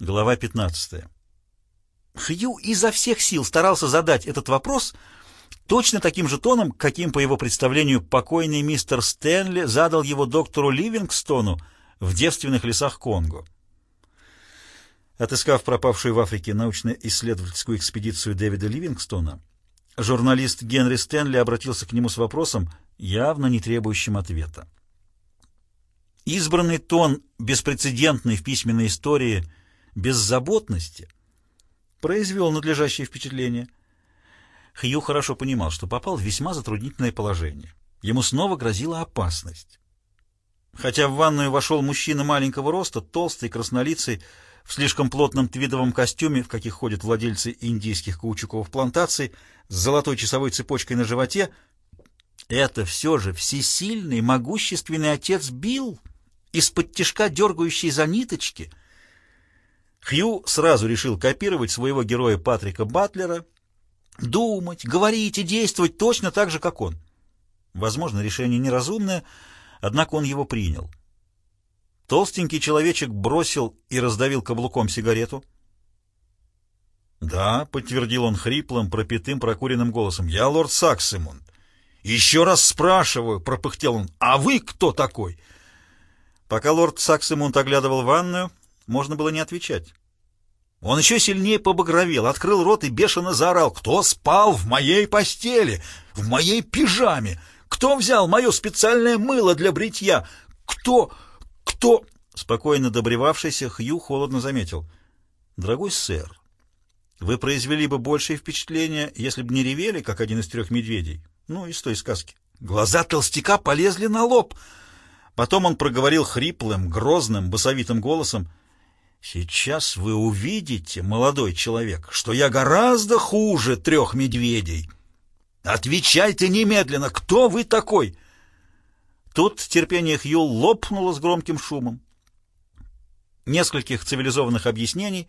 Глава 15. Хью изо всех сил старался задать этот вопрос точно таким же тоном, каким, по его представлению, покойный мистер Стэнли задал его доктору Ливингстону в девственных лесах Конго. Отыскав пропавшую в Африке научно-исследовательскую экспедицию Дэвида Ливингстона, журналист Генри Стэнли обратился к нему с вопросом, явно не требующим ответа. Избранный тон, беспрецедентный в письменной истории – беззаботности произвел надлежащее впечатление. Хью хорошо понимал, что попал в весьма затруднительное положение. Ему снова грозила опасность. Хотя в ванную вошел мужчина маленького роста, толстый, краснолицый, в слишком плотном твидовом костюме, в каких ходят владельцы индийских каучуковых плантаций, с золотой часовой цепочкой на животе, это все же всесильный, могущественный отец Билл, из-под тишка дергающий за ниточки — Хью сразу решил копировать своего героя Патрика Батлера, думать, говорить и действовать точно так же, как он. Возможно, решение неразумное, однако он его принял. Толстенький человечек бросил и раздавил каблуком сигарету. «Да», — подтвердил он хриплым, пропитым, прокуренным голосом, — «я лорд Саксимунд. Еще раз спрашиваю», — пропыхтел он, — «а вы кто такой?» Пока лорд Саксимунд оглядывал ванную, можно было не отвечать. Он еще сильнее побагровел, открыл рот и бешено заорал. «Кто спал в моей постели? В моей пижаме? Кто взял мое специальное мыло для бритья? Кто? Кто?» Спокойно добревавшийся Хью холодно заметил. «Дорогой сэр, вы произвели бы большее впечатление, если бы не ревели, как один из трех медведей. Ну, из той сказки. Глаза толстяка полезли на лоб». Потом он проговорил хриплым, грозным, басовитым голосом. Сейчас вы увидите, молодой человек, что я гораздо хуже трех медведей. Отвечайте немедленно, кто вы такой? Тут терпение Хью лопнуло с громким шумом. Нескольких цивилизованных объяснений,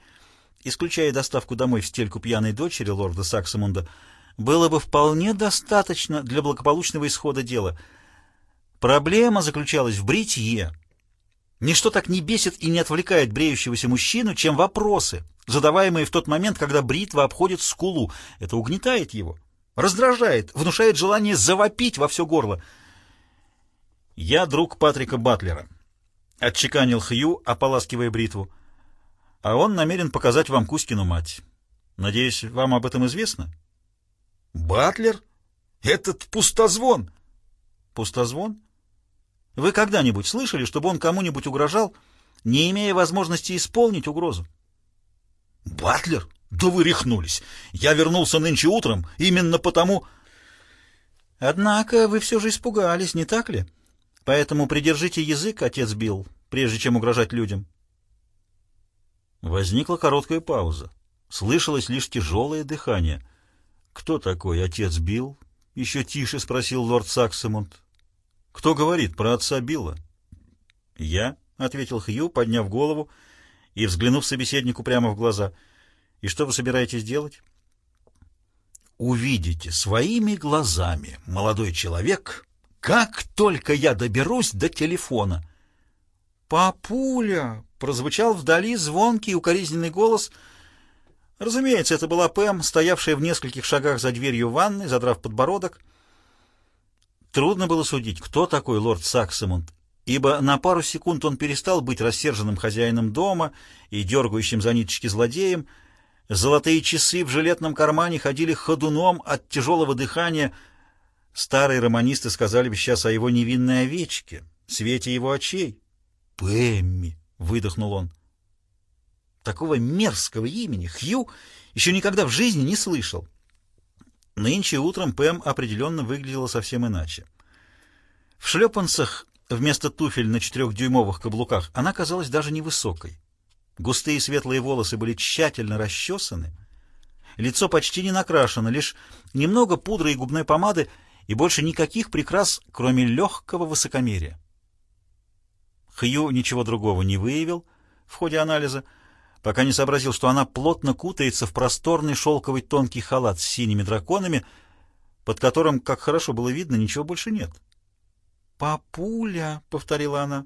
исключая доставку домой в стельку пьяной дочери лорда Саксамунда, было бы вполне достаточно для благополучного исхода дела. Проблема заключалась в бритье. Ничто так не бесит и не отвлекает бреющегося мужчину, чем вопросы, задаваемые в тот момент, когда бритва обходит скулу. Это угнетает его, раздражает, внушает желание завопить во все горло. «Я друг Патрика Батлера», — отчеканил Хью, ополаскивая бритву. «А он намерен показать вам Кузькину мать. Надеюсь, вам об этом известно?» «Батлер? Этот пустозвон!» «Пустозвон?» Вы когда-нибудь слышали, чтобы он кому-нибудь угрожал, не имея возможности исполнить угрозу? Батлер? Да вы рехнулись. Я вернулся нынче утром именно потому... Однако вы все же испугались, не так ли? Поэтому придержите язык, отец Билл, прежде чем угрожать людям. Возникла короткая пауза. Слышалось лишь тяжелое дыхание. «Кто такой отец Билл?» — еще тише спросил лорд Саксемунд. «Кто говорит про отца Билла?» «Я», — ответил Хью, подняв голову и взглянув собеседнику прямо в глаза. «И что вы собираетесь делать?» «Увидите своими глазами, молодой человек, как только я доберусь до телефона». «Папуля!» — прозвучал вдали звонкий укоризненный голос. Разумеется, это была Пэм, стоявшая в нескольких шагах за дверью ванны, задрав подбородок — Трудно было судить, кто такой лорд Саксамунд, ибо на пару секунд он перестал быть рассерженным хозяином дома и дергающим за ниточки злодеем. Золотые часы в жилетном кармане ходили ходуном от тяжелого дыхания. Старые романисты сказали бы сейчас о его невинной овечке, свете его очей. «Пэмми!» — выдохнул он. Такого мерзкого имени Хью еще никогда в жизни не слышал. Нынче утром Пэм определенно выглядела совсем иначе. В шлепанцах вместо туфель на четырехдюймовых каблуках она казалась даже невысокой. Густые светлые волосы были тщательно расчесаны, лицо почти не накрашено, лишь немного пудры и губной помады и больше никаких прикрас, кроме легкого высокомерия. Хью ничего другого не выявил в ходе анализа, пока не сообразил, что она плотно кутается в просторный шелковый тонкий халат с синими драконами, под которым, как хорошо было видно, ничего больше нет. «Папуля!» — повторила она.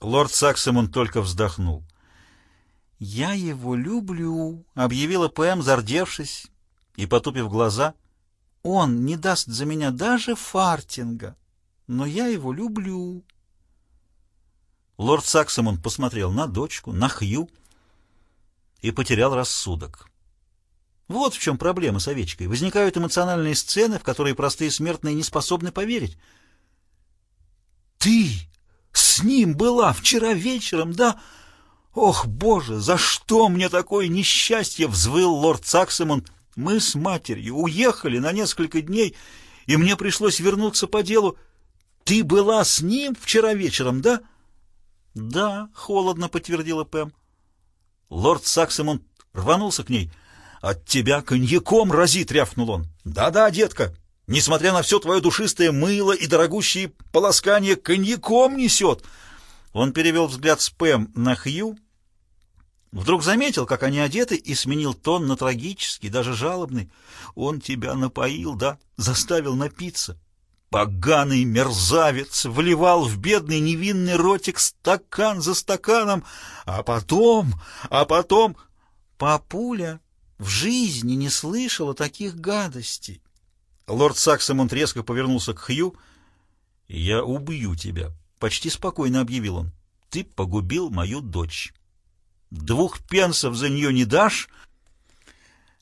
Лорд Саксимон только вздохнул. «Я его люблю», — объявила Пэм, зардевшись и потупив глаза. «Он не даст за меня даже фартинга, но я его люблю». Лорд Саксомон посмотрел на дочку, на Хью и потерял рассудок. Вот в чем проблема с овечкой. Возникают эмоциональные сцены, в которые простые смертные не способны поверить. «Ты с ним была вчера вечером, да?» «Ох, Боже, за что мне такое несчастье?» — взвыл лорд Саксимон. «Мы с матерью уехали на несколько дней, и мне пришлось вернуться по делу. Ты была с ним вчера вечером, да?» «Да», — холодно подтвердила Пэм. Лорд Саксимон рванулся к ней. «От тебя коньяком разит!» — рявкнул он. «Да-да, детка, несмотря на все твое душистое мыло и дорогущие полоскания, коньяком несет!» Он перевел взгляд с Пэм на Хью, вдруг заметил, как они одеты, и сменил тон на трагический, даже жалобный. «Он тебя напоил, да? Заставил напиться?» Поганый мерзавец вливал в бедный невинный ротик стакан за стаканом, а потом, а потом... Папуля в жизни не слышала таких гадостей. Лорд Саксомонт резко повернулся к Хью. «Я убью тебя», Почти спокойно объявил он. Ты погубил мою дочь. Двух пенсов за нее не дашь,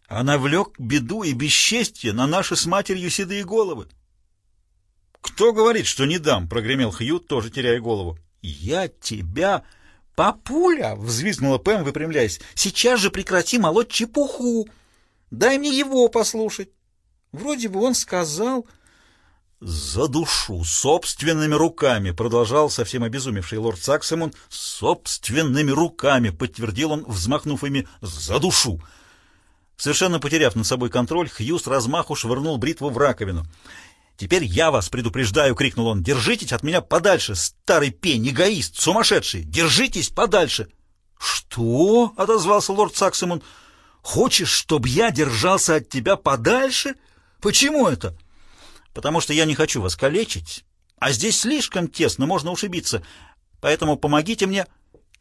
а навлек беду и бесчестье на наши с матерью седые головы. «Кто говорит, что не дам?» — прогремел Хью, тоже теряя голову. «Я тебя...» «Папуля!» — взвизгнула Пэм, выпрямляясь. «Сейчас же прекрати молоть чепуху! Дай мне его послушать!» Вроде бы он сказал... «За душу, собственными руками!» — продолжал совсем обезумевший лорд Саксимон. «Собственными руками!» — подтвердил он, взмахнув ими. «За душу!» Совершенно потеряв над собой контроль, Хью с размаху швырнул бритву в раковину. «Теперь я вас предупреждаю!» — крикнул он. «Держитесь от меня подальше, старый пень, эгоист, сумасшедший! Держитесь подальше!» «Что?» — отозвался лорд Саксимон. «Хочешь, чтобы я держался от тебя подальше? Почему это?» потому что я не хочу вас калечить, а здесь слишком тесно, можно ушибиться, поэтому помогите мне».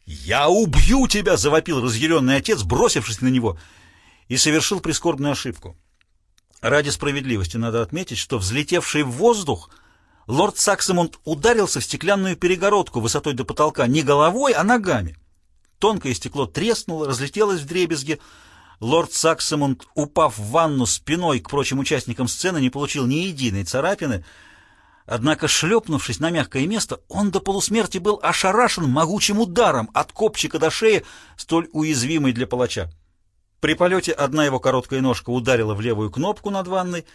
«Я убью тебя!» — завопил разъяренный отец, бросившись на него, и совершил прискорбную ошибку. Ради справедливости надо отметить, что взлетевший в воздух лорд Саксемунд ударился в стеклянную перегородку высотой до потолка не головой, а ногами. Тонкое стекло треснуло, разлетелось в дребезги, Лорд Саксамунд, упав в ванну спиной к прочим участникам сцены, не получил ни единой царапины, однако, шлепнувшись на мягкое место, он до полусмерти был ошарашен могучим ударом от копчика до шеи, столь уязвимой для палача. При полете одна его короткая ножка ударила в левую кнопку над ванной,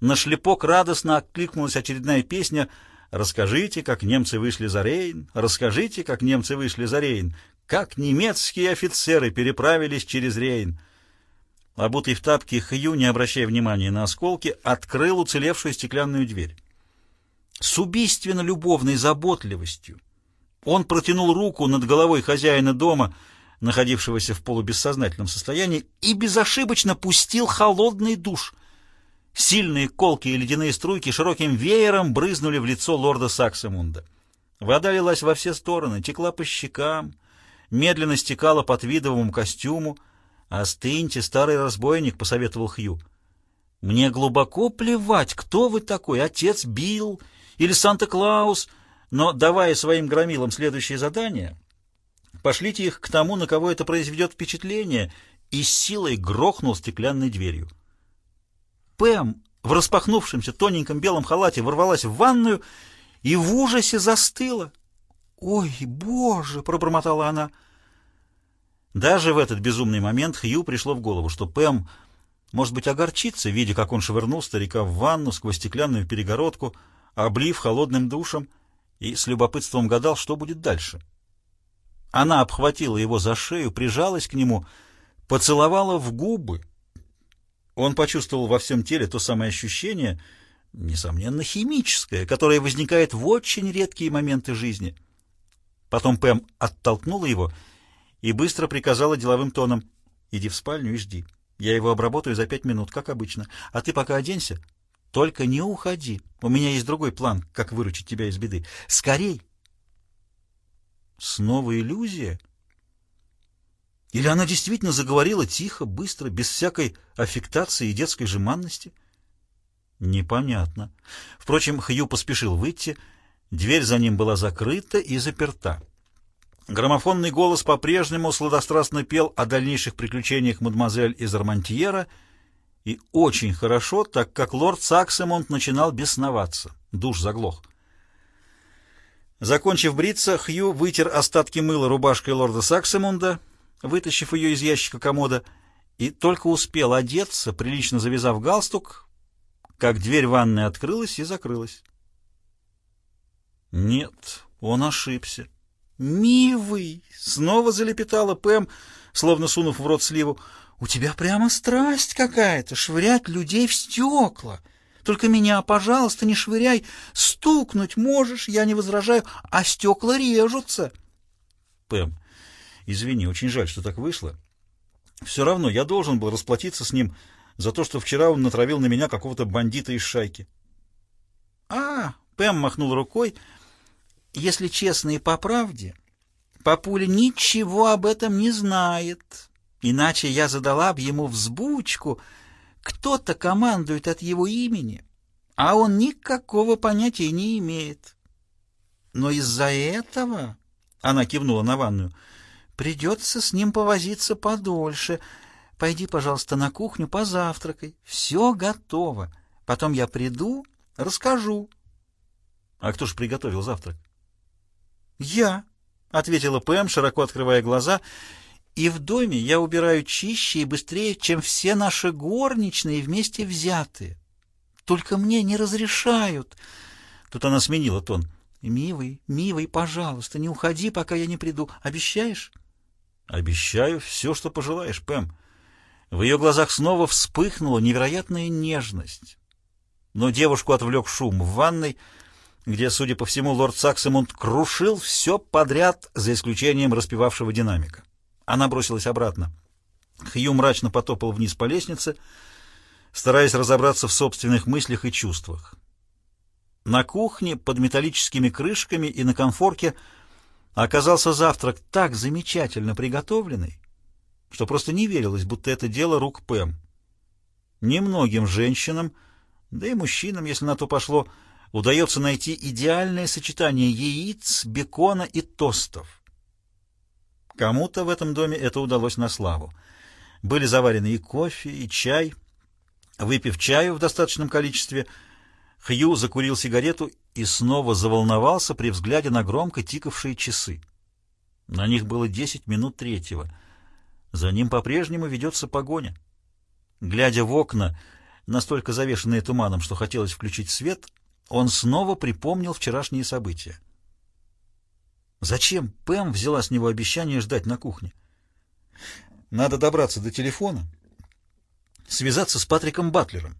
на шлепок радостно откликнулась очередная песня «Расскажите, как немцы вышли за Рейн, расскажите, как немцы вышли за Рейн, как немецкие офицеры переправились через Рейн». Обутый в тапки Хью, не обращая внимания на осколки, открыл уцелевшую стеклянную дверь. С убийственно-любовной заботливостью он протянул руку над головой хозяина дома, находившегося в полубессознательном состоянии, и безошибочно пустил холодный душ. Сильные колкие ледяные струйки широким веером брызнули в лицо лорда Саксамунда. Вода лилась во все стороны, текла по щекам, медленно стекала по твидовому костюму, «Остыньте, старый разбойник», — посоветовал Хью. «Мне глубоко плевать, кто вы такой, отец Билл или Санта-Клаус, но, давая своим громилам следующее задание, пошлите их к тому, на кого это произведет впечатление», и с силой грохнул стеклянной дверью. Пэм в распахнувшемся тоненьком белом халате ворвалась в ванную и в ужасе застыла. «Ой, Боже!» — пробормотала она — даже в этот безумный момент Хью пришло в голову, что Пэм, может быть, огорчится, видя, как он швырнул старика в ванну сквозь стеклянную перегородку, облив холодным душем, и с любопытством гадал, что будет дальше. Она обхватила его за шею, прижалась к нему, поцеловала в губы. Он почувствовал во всем теле то самое ощущение, несомненно, химическое, которое возникает в очень редкие моменты жизни. Потом Пэм оттолкнула его и, быстро приказала деловым тоном «Иди в спальню и жди. Я его обработаю за пять минут, как обычно. А ты пока оденься. Только не уходи. У меня есть другой план, как выручить тебя из беды. Скорей!» Снова иллюзия? Или она действительно заговорила тихо, быстро, без всякой аффектации и детской жеманности? Непонятно. Впрочем, Хью поспешил выйти. Дверь за ним была закрыта и заперта. Граммофонный голос по-прежнему сладострастно пел о дальнейших приключениях мадемуазель из Армантьера, и очень хорошо, так как лорд Саксемонт начинал бесноваться. Душ заглох. Закончив бриться, Хью вытер остатки мыла рубашкой лорда Саксемунда, вытащив ее из ящика комода, и только успел одеться, прилично завязав галстук, как дверь ванной открылась и закрылась. Нет, он ошибся. «Мивый!» — снова залепетала Пэм, словно сунув в рот сливу. «У тебя прямо страсть какая-то, швырять людей в стекла. Только меня, пожалуйста, не швыряй. Стукнуть можешь, я не возражаю, а стекла режутся». «Пэм, извини, очень жаль, что так вышло. Все равно я должен был расплатиться с ним за то, что вчера он натравил на меня какого-то бандита из шайки». «А!» — Пэм махнул рукой — если честно и по правде, папуля ничего об этом не знает. Иначе я задала бы ему взбучку. Кто-то командует от его имени, а он никакого понятия не имеет. Но из-за этого, — она кивнула на ванную, — придется с ним повозиться подольше. Пойди, пожалуйста, на кухню, позавтракай. Все готово. Потом я приду, расскажу. А кто ж приготовил завтрак? «Я», — ответила Пэм, широко открывая глаза, — «и в доме я убираю чище и быстрее, чем все наши горничные вместе взятые. Только мне не разрешают». Тут она сменила тон. «Мивый, мивый, пожалуйста, не уходи, пока я не приду. Обещаешь?» «Обещаю все, что пожелаешь, Пэм». В ее глазах снова вспыхнула невероятная нежность. Но девушку отвлек шум в ванной — где, судя по всему, лорд Саксемунд крушил все подряд, за исключением распевавшего динамика. Она бросилась обратно. Хью мрачно потопал вниз по лестнице, стараясь разобраться в собственных мыслях и чувствах. На кухне под металлическими крышками и на конфорке оказался завтрак так замечательно приготовленный, что просто не верилось, будто это дело рук Пэм. Немногим женщинам, да и мужчинам, если на то пошло, — удается найти идеальное сочетание яиц, бекона и тостов. Кому-то в этом доме это удалось на славу. Были заварены и кофе, и чай. Выпив чаю в достаточном количестве, Хью закурил сигарету и снова заволновался при взгляде на громко тикавшие часы. На них было десять минут третьего. За ним по-прежнему ведется погоня. Глядя в окна, настолько завешенные туманом, что хотелось включить свет, он снова припомнил вчерашние события. Зачем Пэм взяла с него обещание ждать на кухне? Надо добраться до телефона, связаться с Патриком Батлером,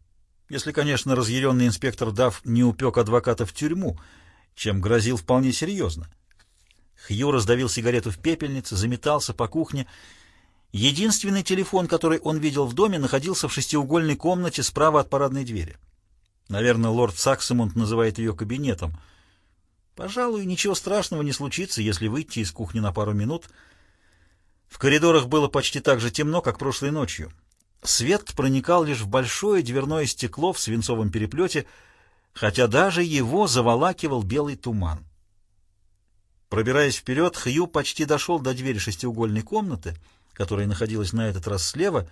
если, конечно, разъяренный инспектор Дав не упек адвоката в тюрьму, чем грозил вполне серьезно. Хью раздавил сигарету в пепельнице, заметался по кухне. Единственный телефон, который он видел в доме, находился в шестиугольной комнате справа от парадной двери. Наверное, лорд Саксемунд называет ее кабинетом. Пожалуй, ничего страшного не случится, если выйти из кухни на пару минут. В коридорах было почти так же темно, как прошлой ночью. Свет проникал лишь в большое дверное стекло в свинцовом переплете, хотя даже его заволакивал белый туман. Пробираясь вперед, Хью почти дошел до двери шестиугольной комнаты, которая находилась на этот раз слева,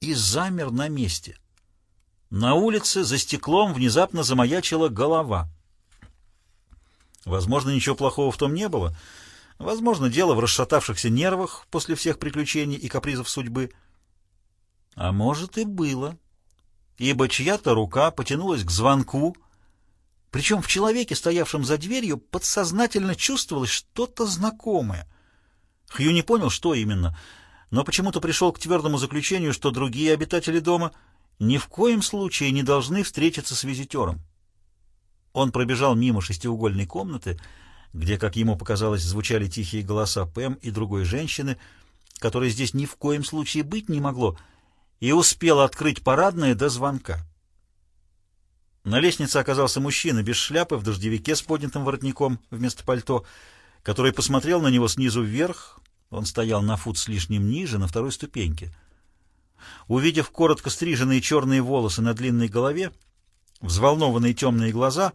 и замер на месте — на улице за стеклом внезапно замаячила голова. Возможно, ничего плохого в том не было. Возможно, дело в расшатавшихся нервах после всех приключений и капризов судьбы. А может и было, ибо чья-то рука потянулась к звонку, причем в человеке, стоявшем за дверью, подсознательно чувствовалось что-то знакомое. Хью не понял, что именно, но почему-то пришел к твердому заключению, что другие обитатели дома — ни в коем случае не должны встретиться с визитером. Он пробежал мимо шестиугольной комнаты, где, как ему показалось, звучали тихие голоса Пэм и другой женщины, которой здесь ни в коем случае быть не могло, и успел открыть парадное до звонка. На лестнице оказался мужчина без шляпы, в дождевике с поднятым воротником вместо пальто, который посмотрел на него снизу вверх, Он стоял на фут с лишним ниже, на второй ступеньке. Увидев коротко стриженные черные волосы на длинной голове, взволнованные темные глаза,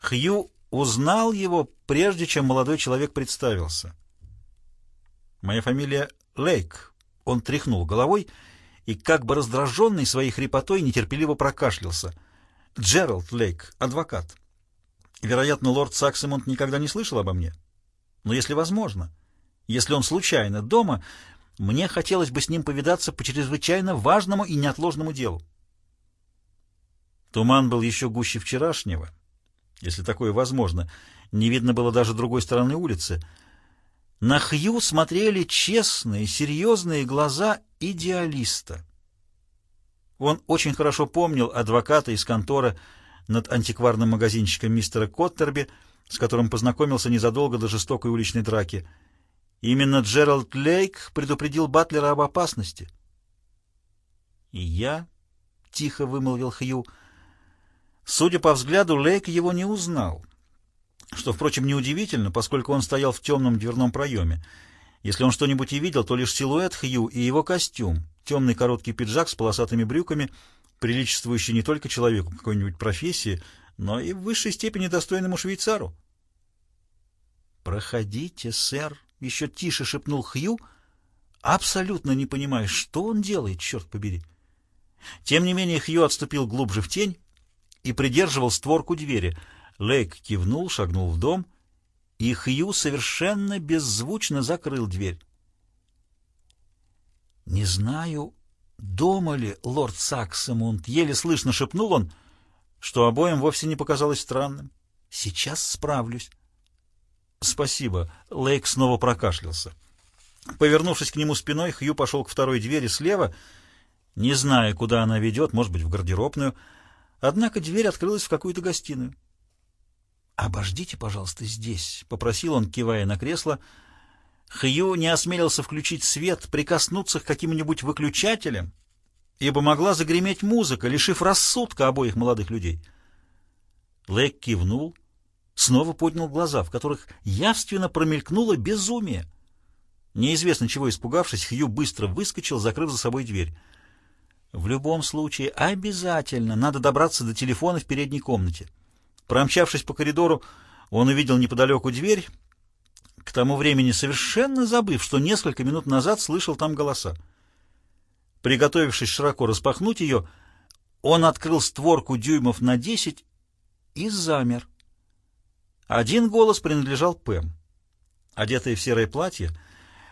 Хью узнал его, прежде чем молодой человек представился. «Моя фамилия Лейк». Он тряхнул головой и, как бы раздраженный своей хрипотой, нетерпеливо прокашлялся. «Джеральд Лейк, адвокат. Вероятно, лорд Саксимонт никогда не слышал обо мне. Но если возможно, если он случайно дома, мне хотелось бы с ним повидаться по чрезвычайно важному и неотложному делу». Туман был еще гуще вчерашнего, если такое возможно. Не видно было даже другой стороны улицы — на Хью смотрели честные, серьезные глаза идеалиста. Он очень хорошо помнил адвоката из конторы над антикварным магазинчиком мистера Коттерби, с которым познакомился незадолго до жестокой уличной драки. Именно Джеральд Лейк предупредил Батлера об опасности. «И я?» — тихо вымолвил Хью. Судя по взгляду, Лейк его не узнал что, впрочем, неудивительно, поскольку он стоял в темном дверном проеме. Если он что-нибудь и видел, то лишь силуэт Хью и его костюм, темный короткий пиджак с полосатыми брюками, приличествующий не только человеку какой-нибудь профессии, но и в высшей степени достойному швейцару. «Проходите, сэр», — еще тише шепнул Хью, абсолютно не понимая, что он делает, черт побери. Тем не менее Хью отступил глубже в тень и придерживал створку двери — Лейк кивнул, шагнул в дом, и Хью совершенно беззвучно закрыл дверь. «Не знаю, дома ли лорд Саксемунд?» — еле слышно шепнул он, что обоим вовсе не показалось странным. «Сейчас справлюсь». «Спасибо». Лейк снова прокашлялся. Повернувшись к нему спиной, Хью пошел к второй двери слева, не зная, куда она ведет, может быть, в гардеробную. Однако дверь открылась в какую-то гостиную. «Обождите, пожалуйста, здесь», — попросил он, кивая на кресло. Хью не осмелился включить свет, прикоснуться к каким-нибудь выключателям, ибо могла загреметь музыка, лишив рассудка обоих молодых людей. Лэк кивнул, снова поднял глаза, в которых явственно промелькнуло безумие. Неизвестно чего испугавшись, Хью быстро выскочил, закрыв за собой дверь. В любом случае, обязательно надо добраться до телефона в передней комнате. Промчавшись по коридору, он увидел неподалеку дверь, к тому времени совершенно забыв, что несколько минут назад слышал там голоса. Приготовившись широко распахнуть ее, он открыл створку дюймов на десять и замер. Один голос принадлежал Пэм. Одетая в серое платье,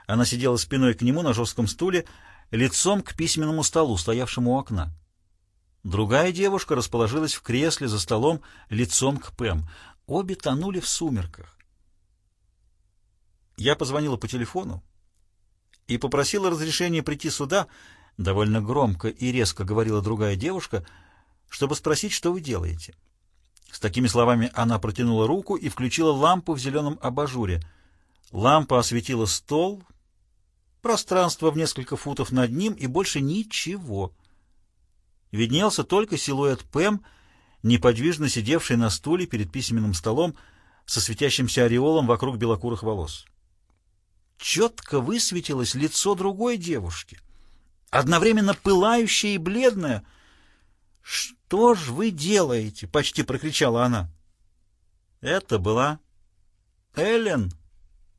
она сидела спиной к нему на жестком стуле, лицом к письменному столу, стоявшему у окна. Другая девушка расположилась в кресле за столом лицом к Пэм. Обе тонули в сумерках. Я позвонила по телефону и попросила разрешения прийти сюда, довольно громко и резко говорила другая девушка, чтобы спросить, что вы делаете. С такими словами она протянула руку и включила лампу в зеленом абажуре. Лампа осветила стол, пространство в несколько футов над ним и больше ничего — виднелся только силуэт Пэм, неподвижно сидевший на стуле перед письменным столом со светящимся ореолом вокруг белокурых волос. Четко высветилось лицо другой девушки, одновременно пылающее и бледное. «Что ж вы делаете?» — почти прокричала она. Это была Эллен,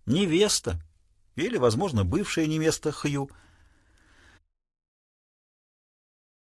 невеста, или, возможно, бывшая невеста Хью —